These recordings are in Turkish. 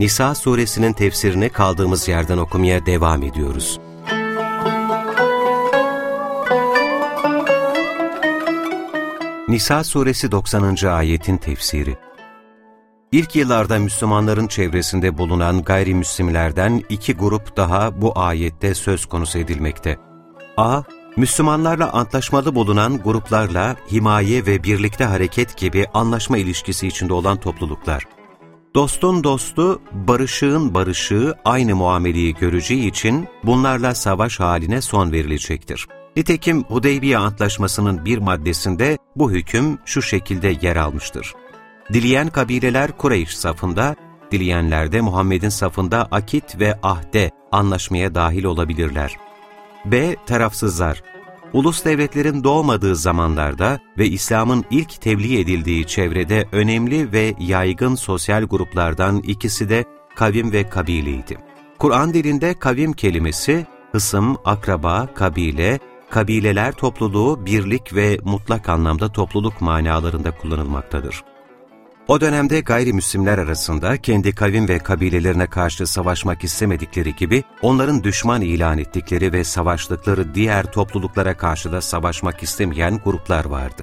Nisa suresinin tefsirini kaldığımız yerden okumaya devam ediyoruz. Nisa suresi 90. ayetin tefsiri İlk yıllarda Müslümanların çevresinde bulunan gayrimüslimlerden iki grup daha bu ayette söz konusu edilmekte. A. Müslümanlarla antlaşmalı bulunan gruplarla himaye ve birlikte hareket gibi anlaşma ilişkisi içinde olan topluluklar. Dostun dostu, barışığın barışığı aynı muameleyi göreceği için bunlarla savaş haline son verilecektir. Nitekim Hudeybiye Antlaşması'nın bir maddesinde bu hüküm şu şekilde yer almıştır. Dileyen kabileler Kureyş safında, dileyenler de Muhammed'in safında akit ve ahde anlaşmaya dahil olabilirler. B. Tarafsızlar Ulus devletlerin doğmadığı zamanlarda ve İslam'ın ilk tebliğ edildiği çevrede önemli ve yaygın sosyal gruplardan ikisi de kavim ve kabileydi. Kur'an dilinde kavim kelimesi, hısım, akraba, kabile, kabileler topluluğu, birlik ve mutlak anlamda topluluk manalarında kullanılmaktadır. O dönemde gayrimüslimler arasında kendi kavim ve kabilelerine karşı savaşmak istemedikleri gibi onların düşman ilan ettikleri ve savaştıkları diğer topluluklara karşı da savaşmak istemeyen gruplar vardı.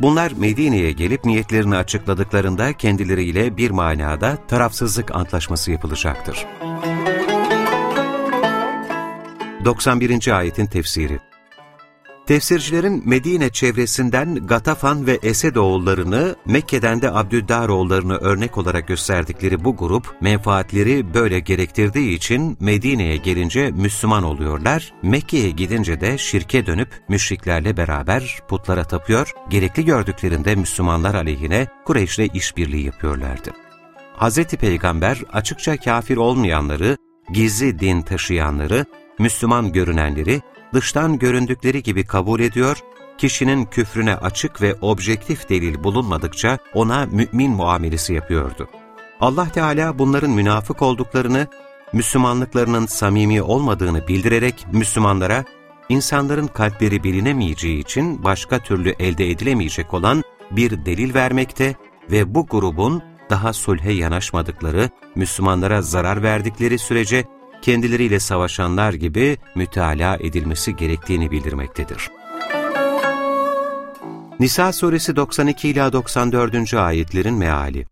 Bunlar Medine'ye gelip niyetlerini açıkladıklarında kendileriyle bir manada tarafsızlık antlaşması yapılacaktır. 91. Ayetin Tefsiri Tefsircilerin Medine çevresinden Gatafan ve Esed oğullarını, Mekke'den de Abdüddar oğullarını örnek olarak gösterdikleri bu grup, menfaatleri böyle gerektirdiği için Medine'ye gelince Müslüman oluyorlar, Mekke'ye gidince de şirke dönüp müşriklerle beraber putlara tapıyor, gerekli gördüklerinde Müslümanlar aleyhine Kureyş'le işbirliği yapıyorlardı. Hz. Peygamber açıkça kafir olmayanları, gizli din taşıyanları, Müslüman görünenleri, dıştan göründükleri gibi kabul ediyor, kişinin küfrüne açık ve objektif delil bulunmadıkça ona mümin muamelesi yapıyordu. Allah Teala bunların münafık olduklarını, Müslümanlıklarının samimi olmadığını bildirerek Müslümanlara, insanların kalpleri bilinemeyeceği için başka türlü elde edilemeyecek olan bir delil vermekte ve bu grubun daha sulhe yanaşmadıkları, Müslümanlara zarar verdikleri sürece kendileriyle savaşanlar gibi mütalaa edilmesi gerektiğini bildirmektedir. Nisa suresi 92 ila 94. ayetlerin meali.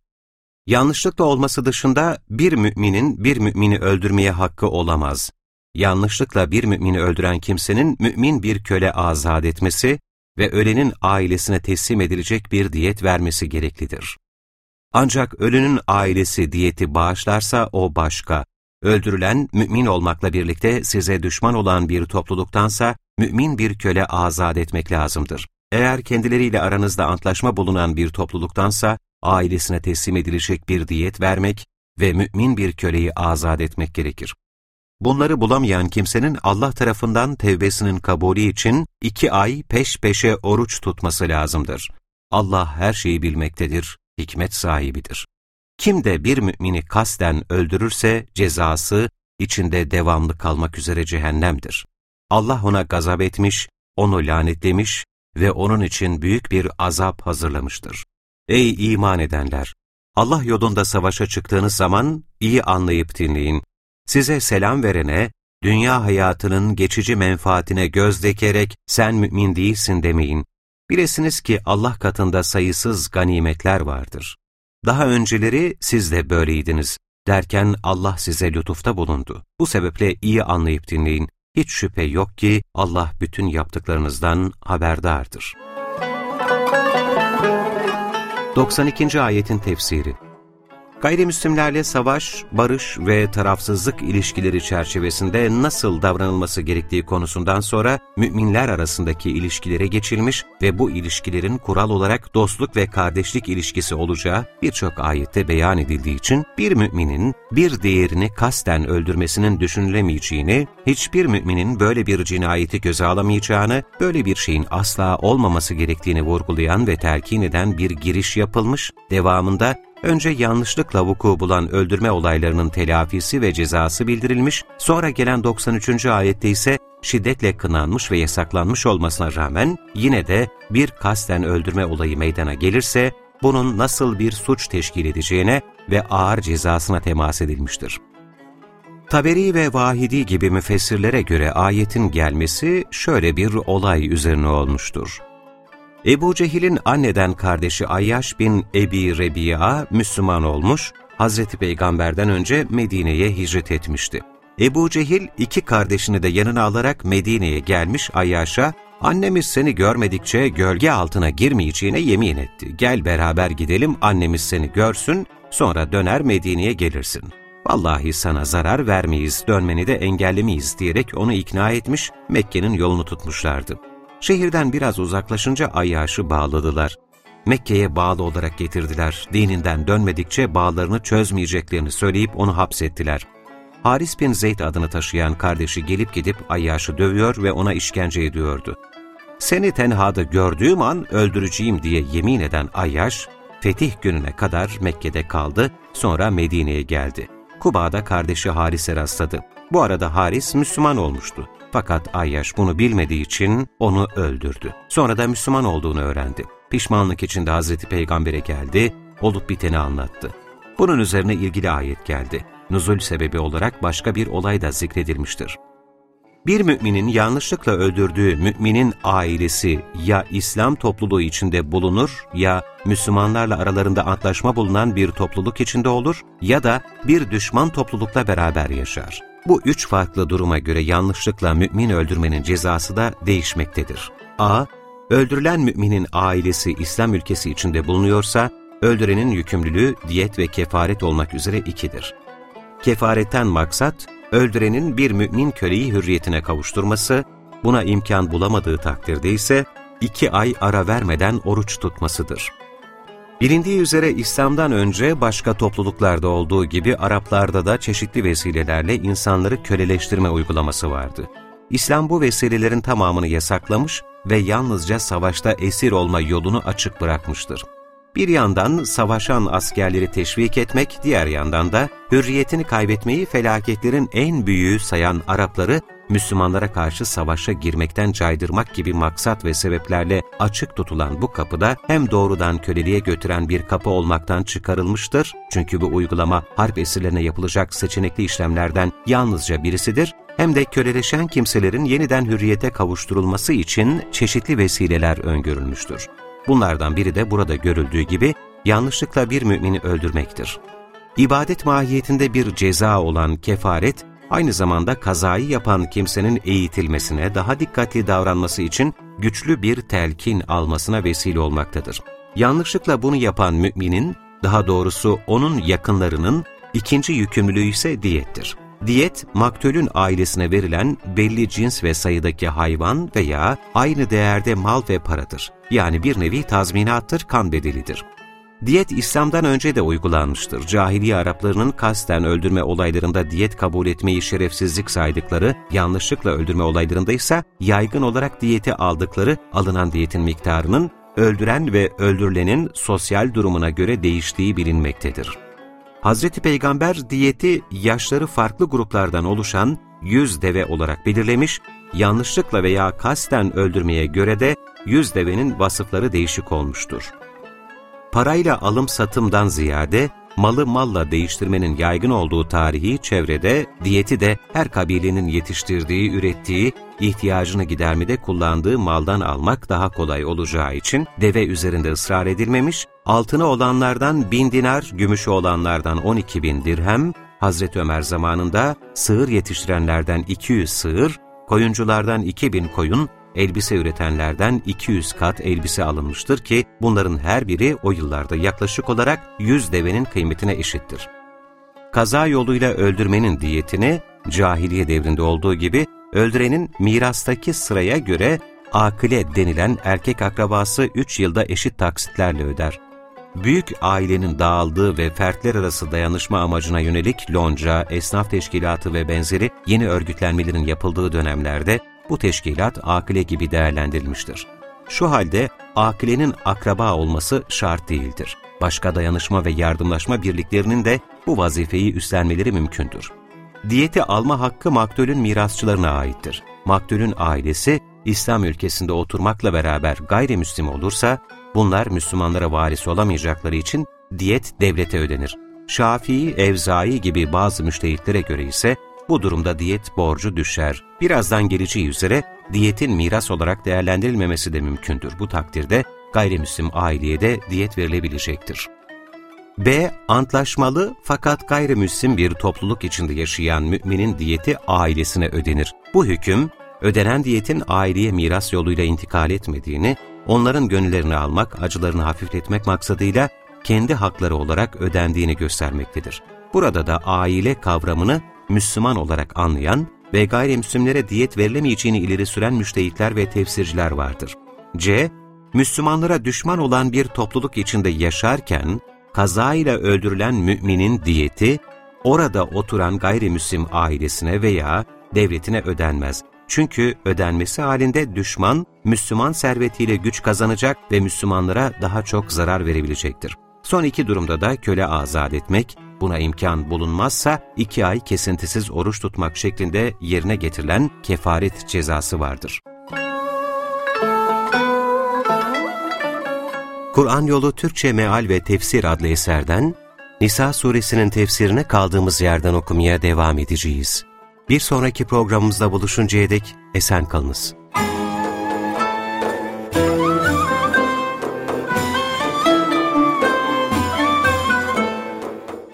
Yanlışlıkla olması dışında bir müminin bir mümini öldürmeye hakkı olamaz. Yanlışlıkla bir mümini öldüren kimsenin mümin bir köle azat etmesi ve ölenin ailesine teslim edilecek bir diyet vermesi gereklidir. Ancak ölünün ailesi diyeti bağışlarsa o başka, Öldürülen, mümin olmakla birlikte size düşman olan bir topluluktansa, mümin bir köle azat etmek lazımdır. Eğer kendileriyle aranızda antlaşma bulunan bir topluluktansa, ailesine teslim edilecek bir diyet vermek ve mümin bir köleyi azat etmek gerekir. Bunları bulamayan kimsenin Allah tarafından tevbesinin kabulü için iki ay peş peşe oruç tutması lazımdır. Allah her şeyi bilmektedir, hikmet sahibidir. Kim de bir mümini kasten öldürürse cezası içinde devamlı kalmak üzere cehennemdir. Allah ona gazap etmiş, onu lanetlemiş ve onun için büyük bir azap hazırlamıştır. Ey iman edenler! Allah yolunda savaşa çıktığınız zaman iyi anlayıp dinleyin. Size selam verene, dünya hayatının geçici menfaatine göz dikerek sen mümin değilsin demeyin. Bilesiniz ki Allah katında sayısız ganimetler vardır. Daha önceleri siz de böyleydiniz derken Allah size lütufta bulundu. Bu sebeple iyi anlayıp dinleyin. Hiç şüphe yok ki Allah bütün yaptıklarınızdan haberdardır. 92. Ayetin Tefsiri Gayrimüslimlerle savaş, barış ve tarafsızlık ilişkileri çerçevesinde nasıl davranılması gerektiği konusundan sonra müminler arasındaki ilişkilere geçilmiş ve bu ilişkilerin kural olarak dostluk ve kardeşlik ilişkisi olacağı birçok ayette beyan edildiği için bir müminin bir diğerini kasten öldürmesinin düşünülemeyeceğini, hiçbir müminin böyle bir cinayeti göze alamayacağını, böyle bir şeyin asla olmaması gerektiğini vurgulayan ve telkin eden bir giriş yapılmış, devamında önce yanlışlıkla vuku bulan öldürme olaylarının telafisi ve cezası bildirilmiş, sonra gelen 93. ayette ise şiddetle kınanmış ve yasaklanmış olmasına rağmen yine de bir kasten öldürme olayı meydana gelirse bunun nasıl bir suç teşkil edeceğine ve ağır cezasına temas edilmiştir. Taberi ve Vahidi gibi müfessirlere göre ayetin gelmesi şöyle bir olay üzerine olmuştur. Ebu Cehil'in anneden kardeşi Ayyaş bin Ebi Rebi'a Müslüman olmuş, Hazreti Peygamber'den önce Medine'ye hicret etmişti. Ebu Cehil iki kardeşini de yanına alarak Medine'ye gelmiş Ayyaş'a, annemiz seni görmedikçe gölge altına girmeyeceğine yemin etti. Gel beraber gidelim annemiz seni görsün, sonra döner Medine'ye gelirsin. Vallahi sana zarar vermeyiz, dönmeni de engellemeyiz diyerek onu ikna etmiş, Mekke'nin yolunu tutmuşlardı. Şehirden biraz uzaklaşınca Ayyaş'ı bağladılar. Mekke'ye bağlı olarak getirdiler. Dininden dönmedikçe bağlarını çözmeyeceklerini söyleyip onu hapsettiler. Haris bin Zeyd adını taşıyan kardeşi gelip gidip Ayyaş'ı dövüyor ve ona işkence ediyordu. Seni tenhada gördüğüm an öldüreceğim diye yemin eden Ayyaş, fetih gününe kadar Mekke'de kaldı, sonra Medine'ye geldi. Kuba'da kardeşi Haris'e rastladı. Bu arada Haris Müslüman olmuştu. Fakat Ayyaş bunu bilmediği için onu öldürdü. Sonra da Müslüman olduğunu öğrendi. Pişmanlık içinde Hazreti Peygamber'e geldi, olup biteni anlattı. Bunun üzerine ilgili ayet geldi. Nuzul sebebi olarak başka bir olay da zikredilmiştir. Bir müminin yanlışlıkla öldürdüğü müminin ailesi ya İslam topluluğu içinde bulunur ya Müslümanlarla aralarında antlaşma bulunan bir topluluk içinde olur ya da bir düşman toplulukla beraber yaşar. Bu üç farklı duruma göre yanlışlıkla mümin öldürmenin cezası da değişmektedir. a. Öldürülen müminin ailesi İslam ülkesi içinde bulunuyorsa, öldürenin yükümlülüğü diyet ve kefaret olmak üzere ikidir. Kefaretten maksat, öldürenin bir mümin köleyi hürriyetine kavuşturması, buna imkan bulamadığı takdirde ise iki ay ara vermeden oruç tutmasıdır. Bilindiği üzere İslam'dan önce başka topluluklarda olduğu gibi Araplarda da çeşitli vesilelerle insanları köleleştirme uygulaması vardı. İslam bu vesilelerin tamamını yasaklamış ve yalnızca savaşta esir olma yolunu açık bırakmıştır. Bir yandan savaşan askerleri teşvik etmek, diğer yandan da hürriyetini kaybetmeyi felaketlerin en büyüğü sayan Arapları Müslümanlara karşı savaşa girmekten caydırmak gibi maksat ve sebeplerle açık tutulan bu kapıda hem doğrudan köleliğe götüren bir kapı olmaktan çıkarılmıştır, çünkü bu uygulama harp esirlerine yapılacak seçenekli işlemlerden yalnızca birisidir, hem de köleleşen kimselerin yeniden hürriyete kavuşturulması için çeşitli vesileler öngörülmüştür. Bunlardan biri de burada görüldüğü gibi yanlışlıkla bir mümini öldürmektir. İbadet mahiyetinde bir ceza olan kefaret, aynı zamanda kazayı yapan kimsenin eğitilmesine, daha dikkatli davranması için güçlü bir telkin almasına vesile olmaktadır. Yanlışlıkla bunu yapan müminin, daha doğrusu onun yakınlarının ikinci yükümlülüğü ise diyettir. Diyet, maktulün ailesine verilen belli cins ve sayıdaki hayvan veya aynı değerde mal ve paradır. Yani bir nevi tazminattır, kan bedelidir. Diyet İslam'dan önce de uygulanmıştır. Cahiliye Araplarının kasten öldürme olaylarında diyet kabul etmeyi şerefsizlik saydıkları, yanlışlıkla öldürme olaylarında ise yaygın olarak diyeti aldıkları alınan diyetin miktarının öldüren ve öldürülenin sosyal durumuna göre değiştiği bilinmektedir. Hazreti Peygamber diyeti yaşları farklı gruplardan oluşan 100 deve olarak belirlemiş, yanlışlıkla veya kasten öldürmeye göre de 100 devenin vasıfları değişik olmuştur. Parayla alım satımdan ziyade malı malla değiştirmenin yaygın olduğu tarihi çevrede, diyeti de her kabilenin yetiştirdiği, ürettiği, ihtiyacını gidermede kullandığı maldan almak daha kolay olacağı için deve üzerinde ısrar edilmemiş, altını olanlardan bin dinar, gümüşü olanlardan 12 bin dirhem, Hazreti Ömer zamanında sığır yetiştirenlerden 200 sığır, koyunculardan 2000 koyun, elbise üretenlerden 200 kat elbise alınmıştır ki bunların her biri o yıllarda yaklaşık olarak 100 devenin kıymetine eşittir. Kaza yoluyla öldürmenin diyetini cahiliye devrinde olduğu gibi öldürenin mirastaki sıraya göre akile denilen erkek akrabası 3 yılda eşit taksitlerle öder. Büyük ailenin dağıldığı ve fertler arası dayanışma amacına yönelik lonca, esnaf teşkilatı ve benzeri yeni örgütlenmelerin yapıldığı dönemlerde bu teşkilat akile gibi değerlendirilmiştir. Şu halde akilenin akraba olması şart değildir. Başka dayanışma ve yardımlaşma birliklerinin de bu vazifeyi üstlenmeleri mümkündür. Diyeti alma hakkı maktulün mirasçılarına aittir. Maktulün ailesi İslam ülkesinde oturmakla beraber gayrimüslim olursa, bunlar Müslümanlara varis olamayacakları için diyet devlete ödenir. Şafii, Evzai gibi bazı müştehitlere göre ise bu durumda diyet borcu düşer. Birazdan geleceği üzere diyetin miras olarak değerlendirilmemesi de mümkündür. Bu takdirde gayrimüslim aileye de diyet verilebilecektir. B. Antlaşmalı fakat gayrimüslim bir topluluk içinde yaşayan müminin diyeti ailesine ödenir. Bu hüküm, ödenen diyetin aileye miras yoluyla intikal etmediğini, onların gönüllerini almak, acılarını hafifletmek maksadıyla kendi hakları olarak ödendiğini göstermektedir. Burada da aile kavramını Müslüman olarak anlayan ve gayrimüslimlere diyet verilemeyeceğini ileri süren müştehitler ve tefsirciler vardır. C. Müslümanlara düşman olan bir topluluk içinde yaşarken, kazayla öldürülen müminin diyeti, orada oturan gayrimüslim ailesine veya devletine ödenmez. Çünkü ödenmesi halinde düşman, Müslüman servetiyle güç kazanacak ve Müslümanlara daha çok zarar verebilecektir. Son iki durumda da köle azat etmek, buna imkan bulunmazsa iki ay kesintisiz oruç tutmak şeklinde yerine getirilen kefaret cezası vardır. Kur'an Yolu Türkçe Meal ve Tefsir adlı eserden Nisa suresinin tefsirine kaldığımız yerden okumaya devam edeceğiz. Bir sonraki programımızda buluşuncaya dek esen kalınız.